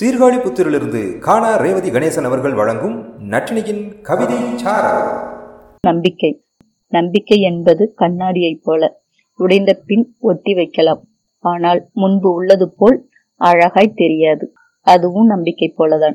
சீர்காழி புத்திரிலிருந்து காணா ரேவதி கணேசன் அவர்கள் வழங்கும் நட்டினியின் கவிதை நம்பிக்கை. நம்பிக்கை என்பது கண்ணாடியைப் போல உடைந்த பின் ஒட்டி வைக்கலாம். ஆனால் முன்பு உள்ளது போல் அழகாய் தெரியாது. அதுவும் நம்பிக்கை போலதான்.